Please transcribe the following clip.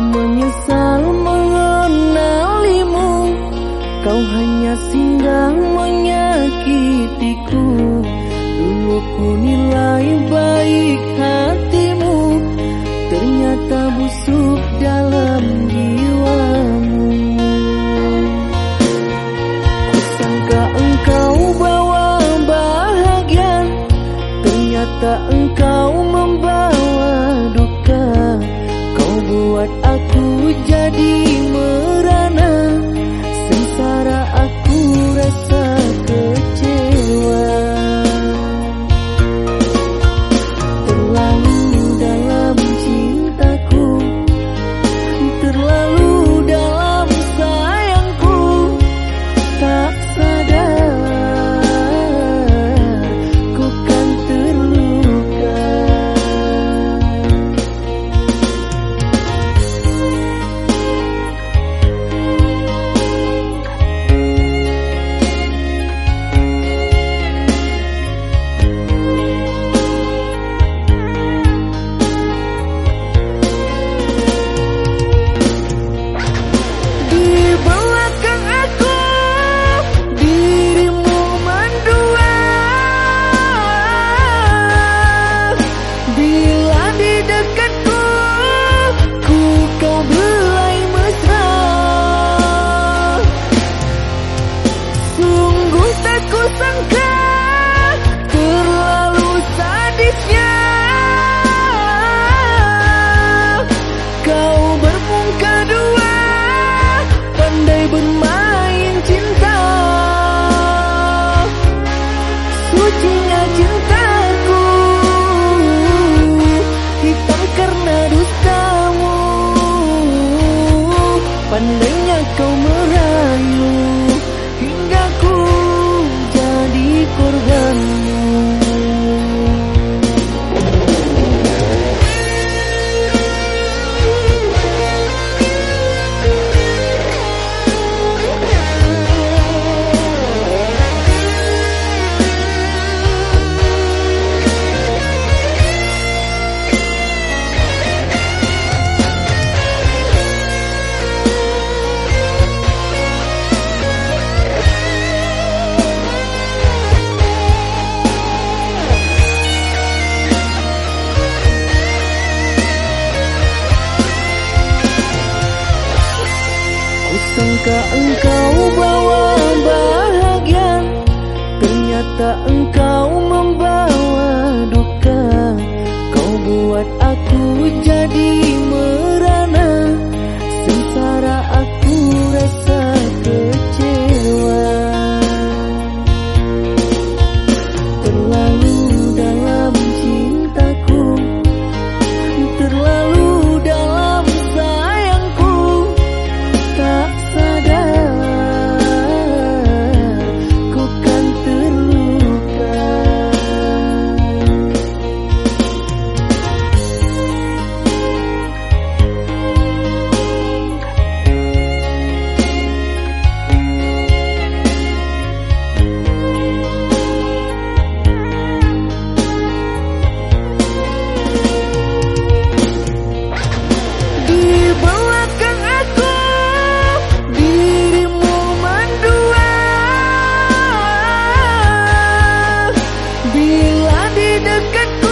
menyesal mengenalimu. Kau hanya singgah menyakitiku. Dulu ku nilai baik hati putting a Kusangka engkau bawa bahagia Ternyata engkau get